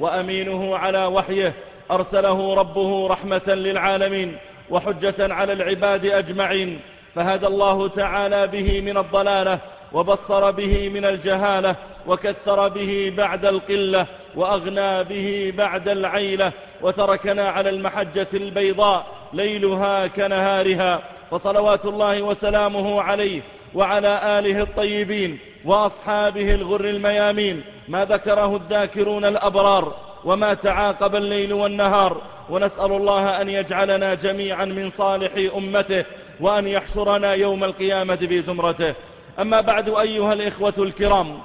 وأمينه على وحيه أرسله ربه رحمة للعالمين وحجة على العباد أجمعين. فهدى الله تعالى به من الضلالة وبصر به من الجهالة وكثر به بعد القلة وأغنى به بعد العيلة وتركنا على المحجة البيضاء ليلها كنهارها. فصلوات الله وسلامه عليه وعلى آله الطيبين. وأصحابه الغر الميامين ما ذكره الذاكرون الأبرار وما تعاقب الليل والنهار. ونسأل الله أن يجعلنا جميعا من صالح أمته وأن يحشرنا يوم القيامة في زمرته. أما بعد أيها الإخوة الكرام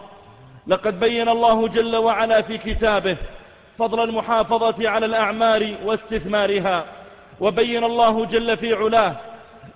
لقد بين الله جل وعلا في كتابه فضل المحافظة على الأعمار واستثمارها وبين الله جل في علاه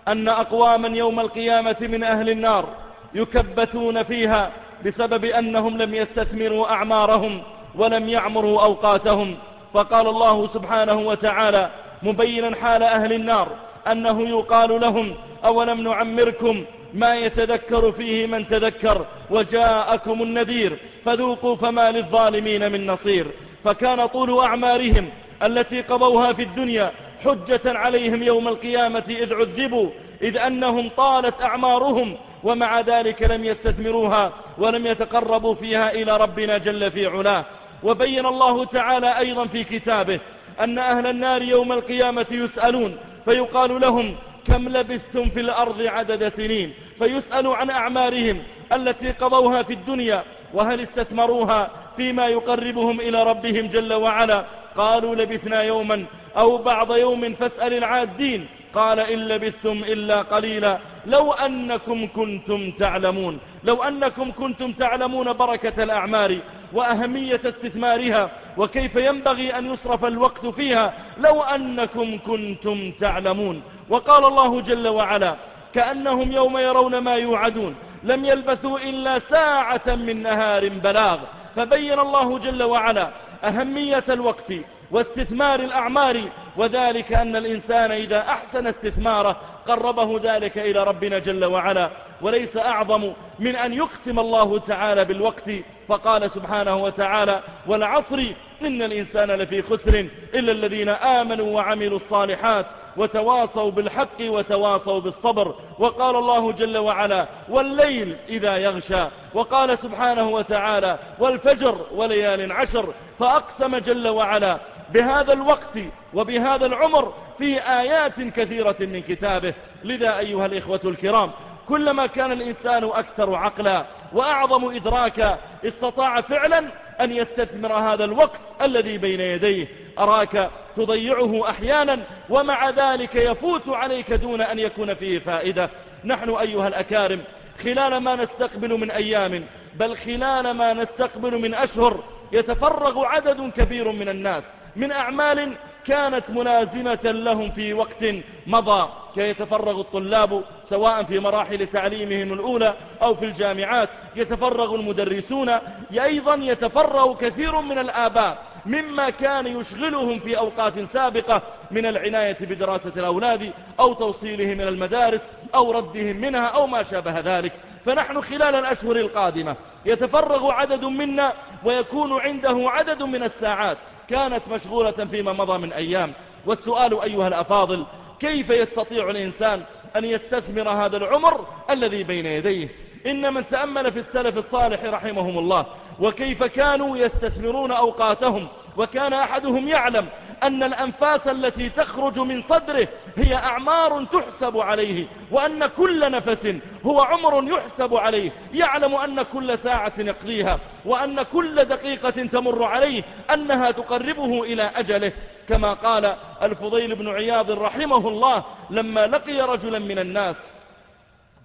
أن أقواما يوم القيامة من أهل النار يكبتون فيها بسبب أنهم لم يستثمروا أعمارهم ولم يعمروا أوقاتهم. فقال الله سبحانه وتعالى مبينا حال أهل النار أنه يقال لهم أولم نعمركم ما يتذكر فيه من تذكر وجاءكم النذير فذوقوا فما للظالمين من نصير. فكان طول أعمارهم التي قضوها في الدنيا حجة عليهم يوم القيامة إذ عذبوا إذ أنهم طالت أعمارهم ومع ذلك لم يستثمروها ولم يتقربوا فيها إلى ربنا جل في علاه. وبين الله تعالى أيضا في كتابه أن أهل النار يوم القيامة يسألون فيقال لهم كم لبثتم في الأرض عدد سنين؟ فيسألوا عن أعمارهم التي قضوها في الدنيا وهل استثمروها فيما يقربهم إلى ربهم جل وعلا؟ قالوا لبثنا يوما أو بعض يوم فاسأل العادين. قال إن لبثتم إلا قليلا. لو أنكم كنتم تعلمون لو أنكم كنتم تعلمون بركة الأعمار وأهمية استثمارها وكيف ينبغي أن يصرف الوقت فيها لو أنكم كنتم تعلمون. وقال الله جل وعلا كأنهم يوم يرون ما يوعدون لم يلبثوا إلا ساعة من نهار بلاغ. فبين الله جل وعلا أهمية الوقت واستثمار الأعمار وذلك أن الإنسان إذا أحسن استثماره قربه ذلك إلى ربنا جل وعلا وليس أعظم من أن يقسم الله تعالى بالوقت. فقال سبحانه وتعالى والعصر إن الإنسان لفي خسر إلا الذين آمنوا وعملوا الصالحات وتواصوا بالحق وتواصوا بالصبر. وقال الله جل وعلا والليل إذا يغشى. وقال سبحانه وتعالى والفجر وليال عشر. فأقسم جل وعلا بهذا الوقت وبهذا العمر في آيات كثيرة من كتابه. لذا أيها الإخوة الكرام كلما كان الإنسان أكثر عقلا وأعظم إدراكا استطاع فعلا أن يستثمر هذا الوقت الذي بين يديه. أراك تضيعه أحيانا ومع ذلك يفوت عليك دون أن يكون فيه فائدة. نحن أيها الأكارم خلال ما نستقبل من أيام بل خلال ما نستقبل من أشهر يتفرغ عدد كبير من الناس من أعمال كانت ملازمة لهم في وقت مضى كيتفرغ الطلاب سواء في مراحل تعليمهم الأولى أو في الجامعات يتفرغ المدرسون أيضا يتفرغ كثير من الآباء مما كان يشغلهم في أوقات سابقة من العناية بدراسة الأولاد أو توصيلهم من المدارس أو ردهم منها أو ما شابه ذلك. فنحن خلال الأشهر القادمة يتفرغ عدد منا ويكون عنده عدد من الساعات كانت مشغولة فيما مضى من أيام. والسؤال أيها الأفاضل كيف يستطيع الإنسان أن يستثمر هذا العمر الذي بين يديه؟ إن من تأمل في السلف الصالح رحمهم الله وكيف كانوا يستثمرون أوقاتهم وكان أحدهم يعلم أن الأنفاس التي تخرج من صدره هي أعمار تحسب عليه وأن كل نفس هو عمر يحسب عليه. يعلم أن كل ساعة يقضيها وأن كل دقيقة تمر عليه أنها تقربه إلى أجله. كما قال الفضيل بن عياض رحمه الله لما لقي رجلا من الناس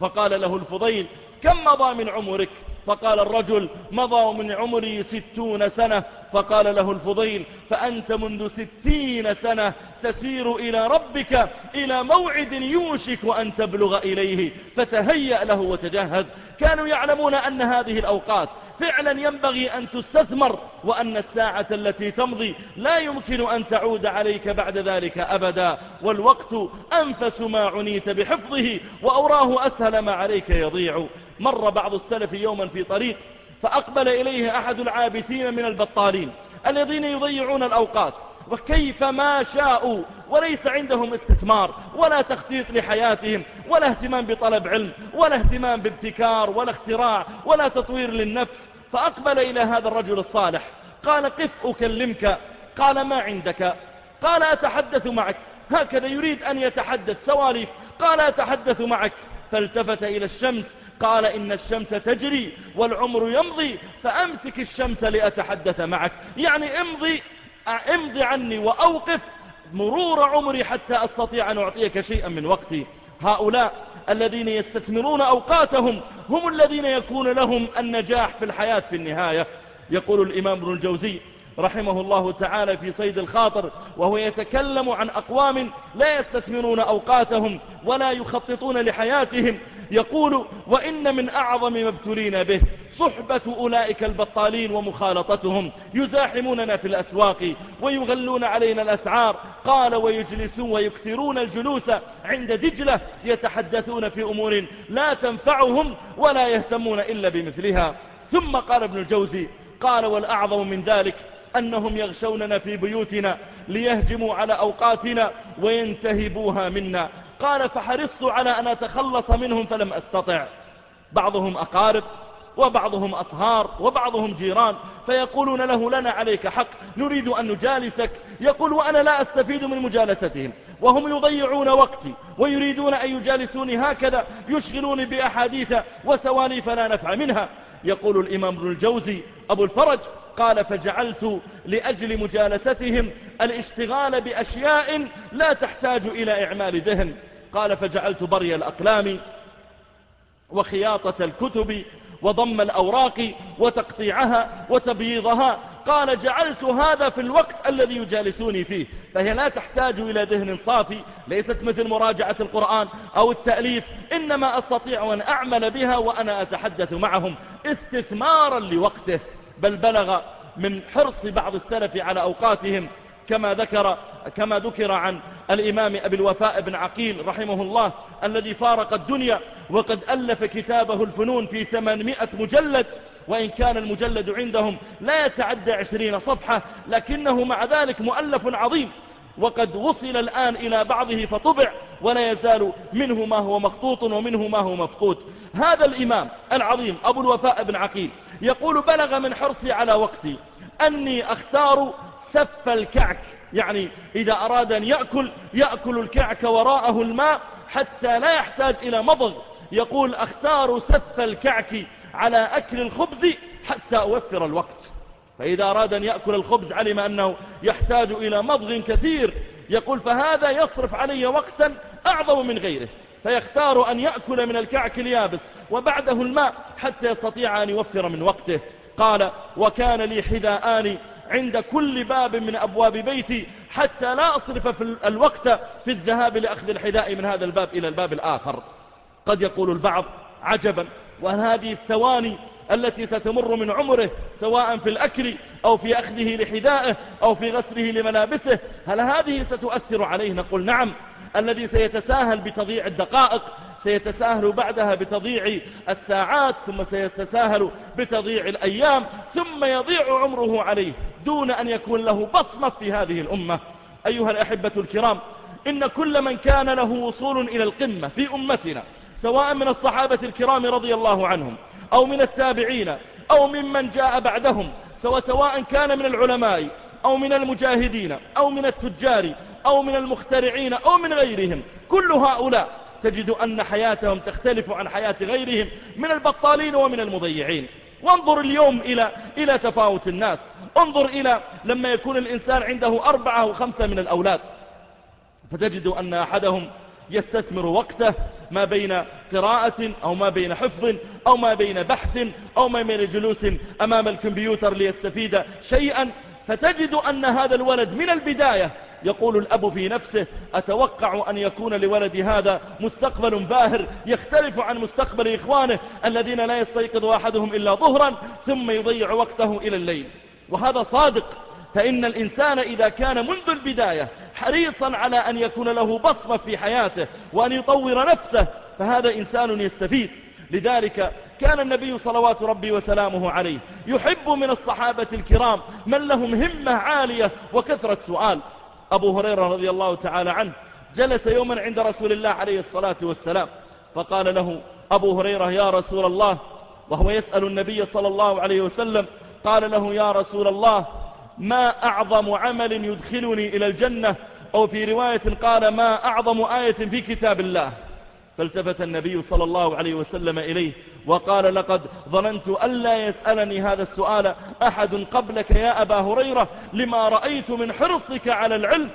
فقال له الفضيل كم مضى من عمرك؟ فقال الرجل مضى من عمري ستون سنة. فقال له الفضيل فأنت منذ ستين سنة تسير إلى ربك إلى موعد يوشك أن تبلغ إليه فتهيأ له وتجهز. كانوا يعلمون أن هذه الأوقات فعلا ينبغي أن تستثمر وأن الساعة التي تمضي لا يمكن أن تعود عليك بعد ذلك أبدا. والوقت أنفس ما عنيت بحفظه وأوراه أسهل ما عليك يضيع. مر بعض السلف يوما في طريق فأقبل إليه أحد العابثين من البطالين الذين يضيعون الأوقات وكيف ما شاءوا وليس عندهم استثمار ولا تخطيط لحياتهم ولا اهتمام بطلب علم ولا اهتمام بابتكار ولا اختراع ولا تطوير للنفس. فأقبل إلى هذا الرجل الصالح قال قف أكلمك. قال ما عندك. قال أتحدث معك. هكذا يريد أن يتحدث. سواليف. قال أتحدث معك. فالتفت إلى الشمس قال إن الشمس تجري والعمر يمضي فأمسك الشمس لأتحدث معك. يعني امضي امضي عني وأوقف مرور عمري حتى أستطيع أن أعطيك شيئا من وقتي. هؤلاء الذين يستثمرون أوقاتهم هم الذين يكون لهم النجاح في الحياة في النهاية. يقول الإمام ابن الجوزي رحمه الله تعالى في صيد الخاطر وهو يتكلم عن أقوام لا يستثمرون أوقاتهم ولا يخططون لحياتهم. يقول وإن من أعظم ما ابتلينا به صحبة أولئك البطالين ومخالطتهم يزاحموننا في الأسواق ويغلون علينا الأسعار. قال ويجلسون ويكثرون الجلوس عند دجلة يتحدثون في أمور لا تنفعهم ولا يهتمون إلا بمثلها. ثم قال ابن الجوزي قال والأعظم من ذلك أنهم يغشوننا في بيوتنا ليهجموا على أوقاتنا وينتهبوها منا. قال فحرصت على أن أتخلص منهم فلم أستطع. بعضهم أقارب وبعضهم أصهار وبعضهم جيران فيقولون له لنا عليك حق نريد أن نجالسك. يقول وأنا لا أستفيد من مجالستهم وهم يضيعون وقتي ويريدون أن يجالسوني هكذا يشغلوني بأحاديث وسواليف لا نفع منها. يقول الإمام ابن الجوزي أبو الفرج قال فجعلت لأجل مجالستهم الاشتغال بأشياء لا تحتاج إلى إعمال ذهن. قال فجعلت بري الأقلام وخياطة الكتب وضم الأوراق وتقطيعها وتبييضها. قال جعلت هذا في الوقت الذي يجالسوني فيه. فهي لا تحتاج إلى ذهن صافي ليست مثل مراجعة القرآن أو التأليف إنما أستطيع أن أعمل بها وأنا أتحدث معهم استثمارا لوقته. بل بلغ من حرص بعض السلف على أوقاتهم كما ذكر كما ذكر عن الإمام أبي الوفاء بن عقيل رحمه الله الذي فارق الدنيا وقد ألف كتابه الفنون في ثمانمائة مجلد وإن كان المجلد عندهم لا يتعدى عشرين صفحة لكنه مع ذلك مؤلف عظيم وقد وصل الآن إلى بعضه فطبع ولا يزال منه ما هو مخطوط ومنه ما هو مفقود. هذا الإمام العظيم أبو الوفاء بن عقيل يقول بلغ من حرصي على وقتي. أني أختار سف الكعك. يعني إذا أراد أن يأكل يأكل الكعك وراءه الماء حتى لا يحتاج إلى مضغ. يقول أختار سف الكعك على أكل الخبز حتى أوفر الوقت. فإذا أراد أن يأكل الخبز علم أنه يحتاج إلى مضغ كثير. يقول فهذا يصرف علي وقتا أعظم من غيره. فيختار أن يأكل من الكعك اليابس وبعده الماء حتى يستطيع أن يوفر من وقته. قال وكان لي حذاءان عند كل باب من أبواب بيتي حتى لا أصرف في الوقت في الذهاب لأخذ الحذاء من هذا الباب إلى الباب الآخر. قد يقول البعض عجبا وهل هذه الثواني التي ستمر من عمره سواء في الأكل أو في أخذه لحذائه أو في غسله لملابسه هل هذه ستؤثر عليه؟ نقول نعم. الذي سيتساهل بتضييع الدقائق سيتساهل بعدها بتضييع الساعات ثم سيتساهل بتضييع الأيام ثم يضيع عمره عليه دون أن يكون له بصمة في هذه الأمة. أيها الأحبة الكرام إن كل من كان له وصول إلى القمة في أمتنا سواء من الصحابة الكرام رضي الله عنهم أو من التابعين أو ممن جاء بعدهم سواء كان من العلماء أو من المجاهدين أو من التجار أو من المخترعين أو من غيرهم. كل هؤلاء تجد أن حياتهم تختلف عن حياة غيرهم من البطالين ومن المضيعين. وانظر اليوم إلى, إلى تفاوت الناس. انظر إلى لما يكون الإنسان عنده أربعة أو خمسة من الأولاد. فتجد أن أحدهم يستثمر وقته ما بين قراءة أو ما بين حفظ أو ما بين بحث أو ما بين جلوس أمام الكمبيوتر ليستفيد شيئا. فتجد أن هذا الولد من البداية يقول الأب في نفسه أتوقع أن يكون لولدي هذا مستقبل باهر يختلف عن مستقبل إخوانه الذين لا يستيقظ أحدهم إلا ظهرا ثم يضيع وقته إلى الليل. وهذا صادق فإن الإنسان إذا كان منذ البداية حريصا على أن يكون له بصمة في حياته وأن يطور نفسه فهذا إنسان يستفيد. لذلك كان النبي صلوات ربي وسلامه عليه يحب من الصحابة الكرام من لهم همة عالية وكثرة سؤال. أبو هريرة رضي الله تعالى عنه جلس يوما عند رسول الله عليه الصلاة والسلام فقال له أبو هريرة يا رسول الله وهو يسأل النبي صلى الله عليه وسلم قال له يا رسول الله ما أعظم عمل يدخلني إلى الجنة أو في رواية قال ما أعظم آية في كتاب الله فالتفت النبي صلى الله عليه وسلم إليه وقال لقد ظننت ألا يسألني هذا السؤال أحد قبلك يا أبا هريرة لما رأيت من حرصك على العلم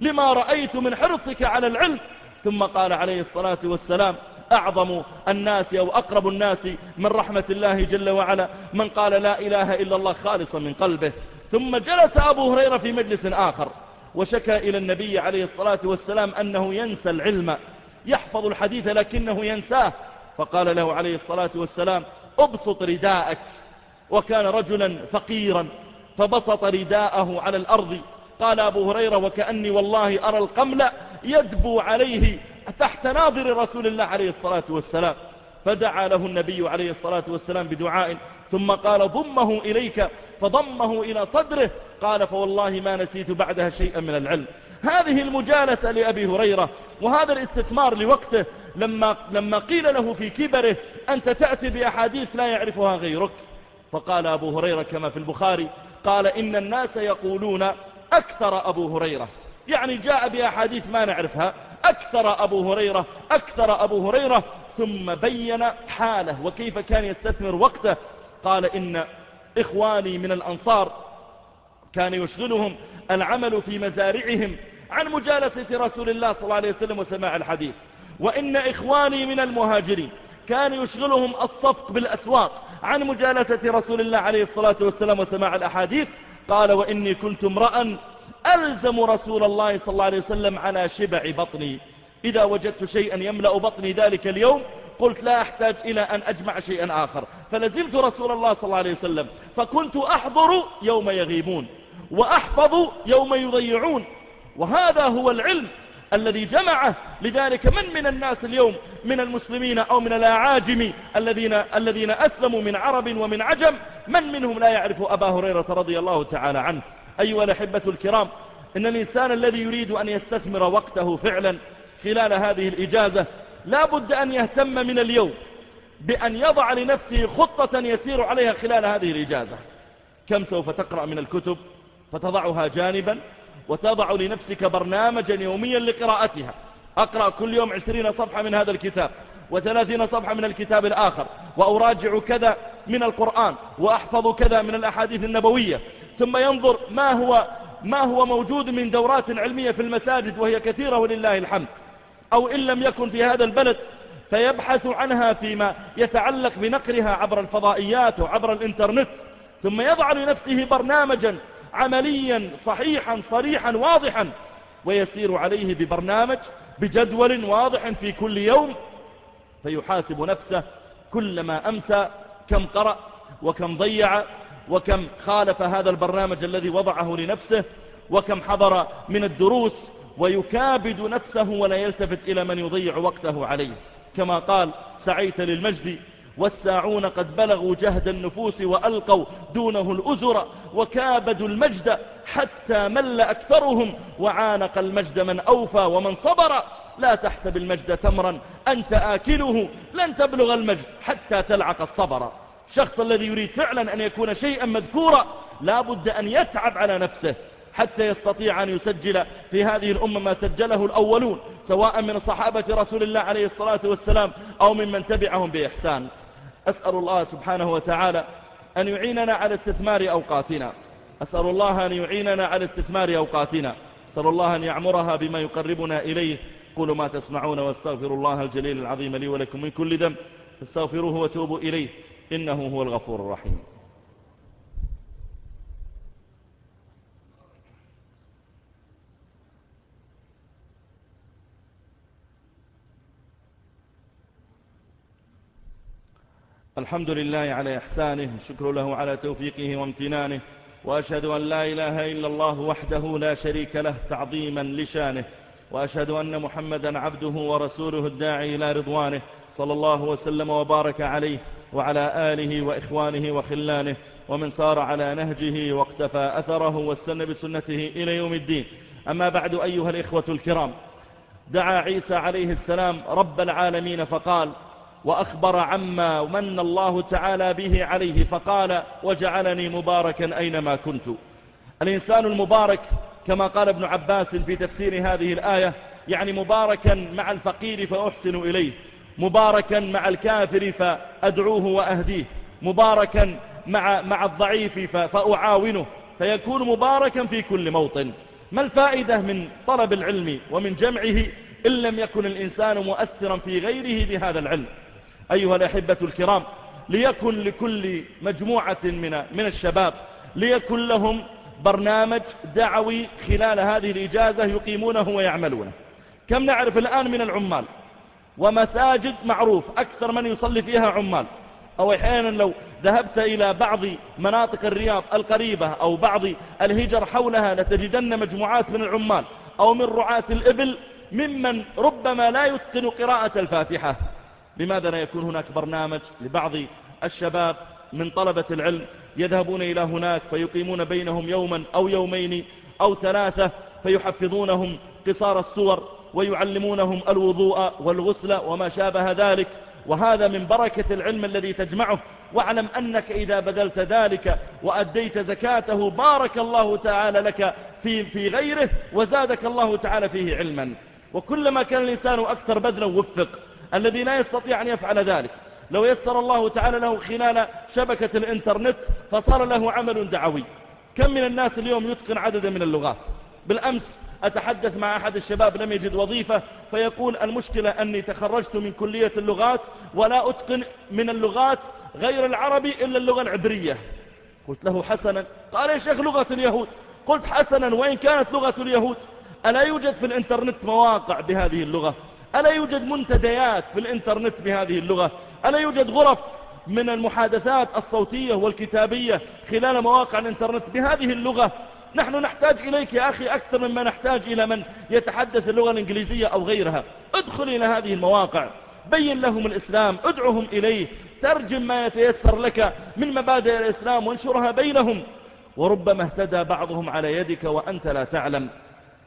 لما رأيت من حرصك على العلم. ثم قال عليه الصلاة والسلام أعظم الناس أو أقرب الناس من رحمة الله جل وعلا من قال لا إله إلا الله خالصا من قلبه. ثم جلس أبو هريرة في مجلس آخر وشكى إلى النبي عليه الصلاة والسلام أنه ينسى العلم يحفظ الحديث لكنه ينساه. فقال له عليه الصلاة والسلام أبسط رداءك. وكان رجلا فقيرا فبسط رداءه على الأرض. قال أبو هريرة وكأني والله أرى القمل يدبو عليه تحت ناظر رسول الله عليه الصلاة والسلام. فدعا له النبي عليه الصلاة والسلام بدعاء. ثم قال ضمه إليك. فضمه إلى صدره. قال فوالله ما نسيت بعدها شيئا من العلم. هذه المجالسة لأبي هريرة وهذا الاستثمار لوقته لما, لما قيل له في كبره أنت تأتي بأحاديث لا يعرفها غيرك؟ فقال أبو هريرة كما في البخاري قال إن الناس يقولون أكثر أبو هريرة. يعني جاء بأحاديث ما نعرفها أكثر أبو هريرة أكثر أبو هريرة ثم بين حاله وكيف كان يستثمر وقته. قال إن إخواني من الأنصار كان يشغلهم العمل في مزارعهم عن مجالسة رسول الله صلى الله عليه وسلم وسماع الحديث. وإن إخواني من المهاجرين كان يشغلهم الصفق بالأسواق عن مجالسة رسول الله عليه الصلاة والسلام وسماع الأحاديث. قال وإني كنت امرأ ألزم رسول الله صلى الله عليه وسلم على شبع بطني. إذا وجدت شيئا يملأ بطني ذلك اليوم قلت لا أحتاج إلى أن أجمع شيئا آخر. فلزمت رسول الله صلى الله عليه وسلم فكنت أحضر يوم يغيبون وأحفظ يوم يضيعون. وهذا هو العلم الذي جمعه لذلك من من الناس اليوم من المسلمين أو من الأعاجم الذين, الذين أسلموا من عرب ومن عجم؟ من منهم لا يعرف أبا هريرة رضي الله تعالى عنه؟ أيها الأحبة الكرام إن الإنسان الذي يريد أن يستثمر وقته فعلا خلال هذه الإجازة لا بد أن يهتم من اليوم بأن يضع لنفسه خطة يسير عليها خلال هذه الإجازة. كم سوف تقرأ من الكتب؟ فتضعها جانبا وتضع لنفسك برنامجا يوميا لقراءتها. أقرأ كل يوم عشرين صفحة من هذا الكتاب وثلاثين صفحة من الكتاب الآخر وأراجع كذا من القرآن وأحفظ كذا من الأحاديث النبوية. ثم ينظر ما هو, ما هو موجود من دورات علمية في المساجد وهي كثيرة ولله الحمد. أو إن لم يكن في هذا البلد فيبحث عنها فيما يتعلق بنقرها عبر الفضائيات وعبر الإنترنت. ثم يضع لنفسه برنامجا عمليا صحيحا صريحا واضحا ويسير عليه ببرنامج بجدول واضح في كل يوم فيحاسب نفسه كلما أمسى كم قرأ وكم ضيع وكم خالف هذا البرنامج الذي وضعه لنفسه وكم حضر من الدروس ويكابد نفسه ولا يلتفت إلى من يضيع وقته عليه. كما قال سعيت للمجد والساعون قد بلغوا جهد النفوس وألقوا دونه الأزر وكابدوا المجد حتى مل أكثرهم وعانق المجد من أوفى ومن صبر. لا تحسب المجد تمرا أنت آكله لن تبلغ المجد حتى تلعق الصبر. الشخص الذي يريد فعلا أن يكون شيئا مذكورا لا بد أن يتعب على نفسه حتى يستطيع أن يسجل في هذه الأمة ما سجله الأولون سواء من صحابة رسول الله عليه الصلاة والسلام أو ممن تبعهم بإحسان. أسأل الله سبحانه وتعالى أن يعيننا على استثمار أوقاتنا. أسأل الله أن يعيننا على استثمار أوقاتنا. أسأل الله أن يعمرها بما يقربنا إليه. قولوا ما تسمعون واستغفر الله الجليل العظيم لي ولكم من كل ذنب. فاستغفروه وتوبوا إليه. إنه هو الغفور الرحيم. الحمد لله على إحسانه الشكر له على توفيقه وامتنانه وأشهد أن لا إله إلا الله وحده لا شريك له تعظيما لشانه وأشهد أن محمدا عبده ورسوله الداعي إلى رضوانه صلى الله وسلم وبارك عليه وعلى آله وإخوانه وخلانه ومن صار على نهجه واقتفى أثره واستنى بسنته إلى يوم الدين. أما بعد أيها الإخوة الكرام دعا عيسى عليه السلام رب العالمين فقال وأخبر عما من الله تعالى به عليه فقال وجعلني مباركا أينما كنت. الإنسان المبارك كما قال ابن عباس في تفسير هذه الآية يعني مباركا مع الفقير فأحسن إليه مباركا مع الكافر فأدعوه وأهديه مباركا مع, مع الضعيف فأعاونه فيكون مباركا في كل موطن. ما الفائدة من طلب العلم ومن جمعه إن لم يكن الإنسان مؤثرا في غيره بهذا العلم؟ أيها الأحبة الكرام ليكن لكل مجموعة من, من الشباب ليكن لهم برنامج دعوي خلال هذه الإجازة يقيمونه ويعملونه. كم نعرف الآن من العمال؟ ومساجد معروف أكثر من يصلي فيها عمال. أو أحيانا لو ذهبت إلى بعض مناطق الرياض القريبة أو بعض الهجر حولها لتجدن مجموعات من العمال أو من رعاة الإبل ممن ربما لا يتقن قراءة الفاتحة. لماذا لا يكون هناك برنامج لبعض الشباب من طلبة العلم يذهبون إلى هناك فيقيمون بينهم يوما أو يومين أو ثلاثة فيحفظونهم قصار السور ويعلمونهم الوضوء والغسل وما شابه ذلك. وهذا من بركة العلم الذي تجمعه. واعلم أنك إذا بذلت ذلك وأديت زكاته بارك الله تعالى لك في, في غيره وزادك الله تعالى فيه علما. وكلما كان الإنسان أكثر بذلا وفق. الذي لا يستطيع أن يفعل ذلك. لو يسر الله تعالى له خلال شبكة الإنترنت فصار له عمل دعوي. كم من الناس اليوم يتقن عددا من اللغات؟ بالأمس أتحدث مع أحد الشباب لم يجد وظيفة فيقول المشكلة أني تخرجت من كلية اللغات ولا أتقن من اللغات غير العربي إلا اللغة العبرية. قلت له حسنا. قال يا شيخ لغة اليهود. قلت حسنا وإن كانت لغة اليهود ألا يوجد في الإنترنت مواقع بهذه اللغة؟ ألا يوجد منتديات في الإنترنت بهذه اللغة؟ ألا يوجد غرف من المحادثات الصوتية والكتابية خلال مواقع الإنترنت بهذه اللغة؟ نحن نحتاج إليك يا أخي أكثر مما نحتاج إلى من يتحدث اللغة الإنجليزية أو غيرها. ادخل إلى هذه المواقع. بين لهم الإسلام ادعهم إليه. ترجم ما يتيسر لك من مبادئ الإسلام وانشرها بينهم. وربما اهتدى بعضهم على يدك وأنت لا تعلم.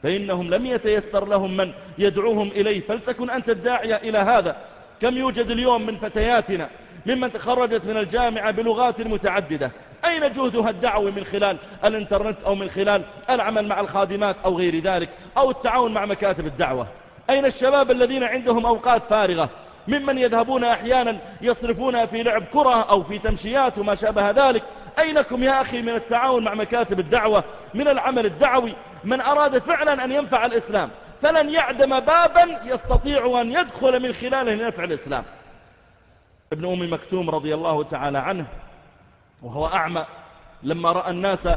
فإنهم لم يتيسر لهم من يدعوهم إليه. فلتكن أنت الداعية إلى هذا. كم يوجد اليوم من فتياتنا ممن تخرجت من الجامعة بلغات متعددة. أين جهدها الدعوي من خلال الإنترنت أو من خلال العمل مع الخادمات أو غير ذلك أو التعاون مع مكاتب الدعوة؟ أين الشباب الذين عندهم أوقات فارغة ممن يذهبون أحيانا يصرفونها في لعب كرة أو في تمشيات وما شابه ذلك؟ أينكم يا أخي من التعاون مع مكاتب الدعوة من العمل الدعوي من أراد فعلا أن ينفع الإسلام فلن يعدم بابا يستطيع أن يدخل من خلاله لنفع الإسلام. ابن أم مكتوم رضي الله تعالى عنه وهو أعمى لما رأى الناس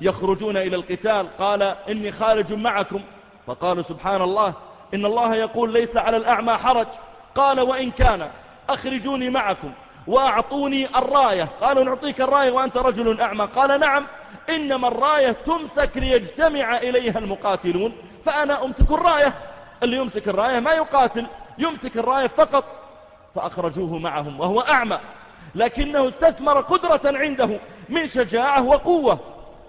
يخرجون إلى القتال قال إني خارج معكم. فقالوا سبحان الله إن الله يقول ليس على الأعمى حرج. قال وإن كان أخرجوني معكم وأعطوني الراية. قالوا نعطيك الراية وأنت رجل أعمى. قال نعم. إنما الراية تمسك ليجتمع إليها المقاتلون. فأنا أمسك الراية. اللي يمسك الراية ما يقاتل يمسك الراية فقط. فأخرجوه معهم وهو أعمى. لكنه استثمر قدرة عنده من شجاعة وقوة.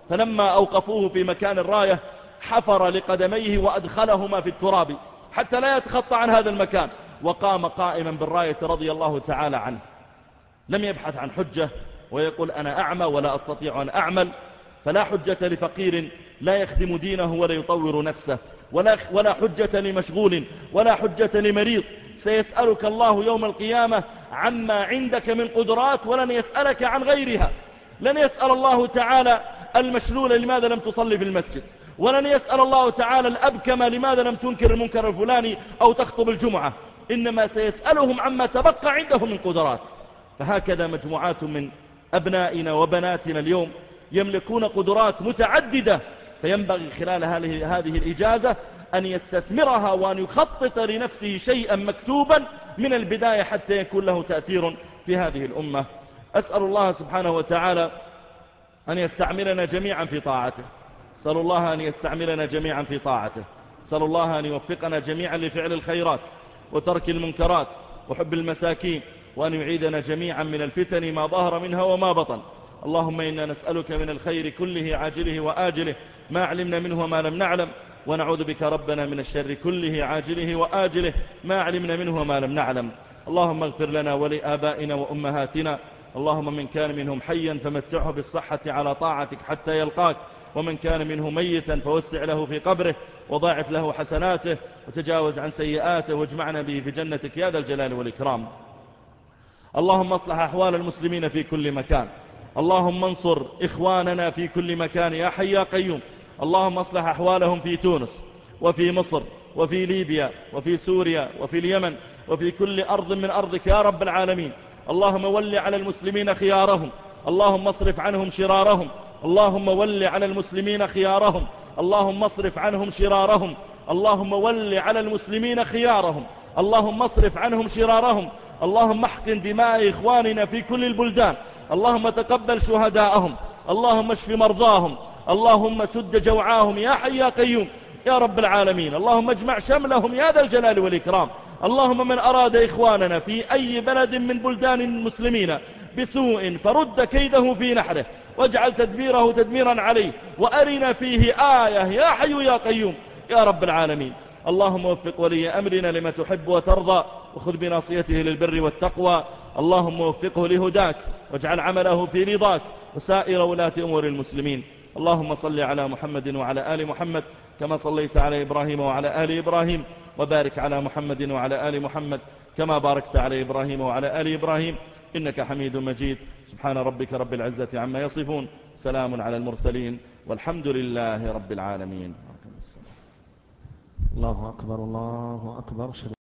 فلما أوقفوه في مكان الراية حفر لقدميه وأدخلهما في التراب حتى لا يتخطى عن هذا المكان. وقام قائما بالراية رضي الله تعالى عنه. لم يبحث عن حجة ويقول أنا أعمى ولا أستطيع أن أعمل. فلا حجة لفقير لا يخدم دينه ولا يطور نفسه ولا, ولا حجة لمشغول ولا حجة لمريض. سيسألك الله يوم القيامة عما عندك من قدرات ولن يسألك عن غيرها. لن يسأل الله تعالى المشلول لماذا لم تصلي في المسجد ولن يسأل الله تعالى الأبكم لماذا لم تنكر المنكر الفلاني أو تخطب الجمعة. إنما سيسألهم عما تبقى عندهم من قدرات. فهكذا مجموعات من أبنائنا وبناتنا اليوم يملكون قدرات متعددة فينبغي خلال هذه الإجازة أن يستثمرها وأن يخطط لنفسه شيئا مكتوبا من البداية حتى يكون له تأثير في هذه الأمة. أسأل الله سبحانه وتعالى أن يستعملنا جميعا في طاعته. أسأل الله أن يستعملنا جميعا في طاعته. أسأل الله أن يوفقنا جميعا لفعل الخيرات وترك المنكرات وحب المساكين وأن يعيدنا جميعا من الفتن ما ظهر منها وما بطن. اللهم إنا نسألك من الخير كله عاجله وآجله ما علمنا منه وما لم نعلم. ونعوذ بك ربنا من الشر كله عاجله وآجله ما علمنا منه وما لم نعلم. اللهم اغفر لنا ولآبائنا وأمهاتنا. اللهم من كان منهم حيا فمتعه بالصحة على طاعتك حتى يلقاك. ومن كان منه ميتا فوسع له في قبره وضاعف له حسناته وتجاوز عن سيئاته واجمعنا به في جنتك يا ذا الجلال والإكرام. اللهم اصلح أحوال المسلمين في كل مكان. اللهم انصر إخواننا في كل مكان يا حي يا قيوم. اللهم اصلح أحوالهم في تونس وفي مصر وفي ليبيا وفي سوريا وفي اليمن وفي كل أرض من أرضك يا رب العالمين. اللهم ول على المسلمين خيارهم. اللهم اصرف عنهم شرارهم. اللهم ول على المسلمين خيارهم. اللهم اصرف عنهم شرارهم. اللهم ول على المسلمين خيارهم. اللهم اصرف عنهم شرارهم. اللهم احقن دماء إخواننا في كل البلدان. اللهم تقبل شهداءهم. اللهم اشف مرضاهم. اللهم سد جوعاهم. يا حي يا قيوم. يا رب العالمين. اللهم اجمع شملهم يا ذا الجلال والإكرام. اللهم من أراد إخواننا في أي بلد من بلدان المسلمين بسوء فرد كيده في نحره. واجعل تدبيره تدميرا عليه. وأرنا فيه آية. يا حي يا قيوم. يا رب العالمين. اللهم وفق ولي أمرنا لما تحب وترضى. وخذ بناصيته للبر والتقوى. اللهم وفقه لهداك واجعل عمله في رضاك وسائر ولاة أمور المسلمين. اللهم صل على محمد وعلى آل محمد كما صليت على إبراهيم وعلى آل إبراهيم وبارك على محمد وعلى آل محمد كما باركت على إبراهيم وعلى آل إبراهيم. إنك حميد مجيد. سبحان ربك رب العزة عما يصفون. سلام على المرسلين. والحمد لله رب العالمين. الله أكبر الله أكبر.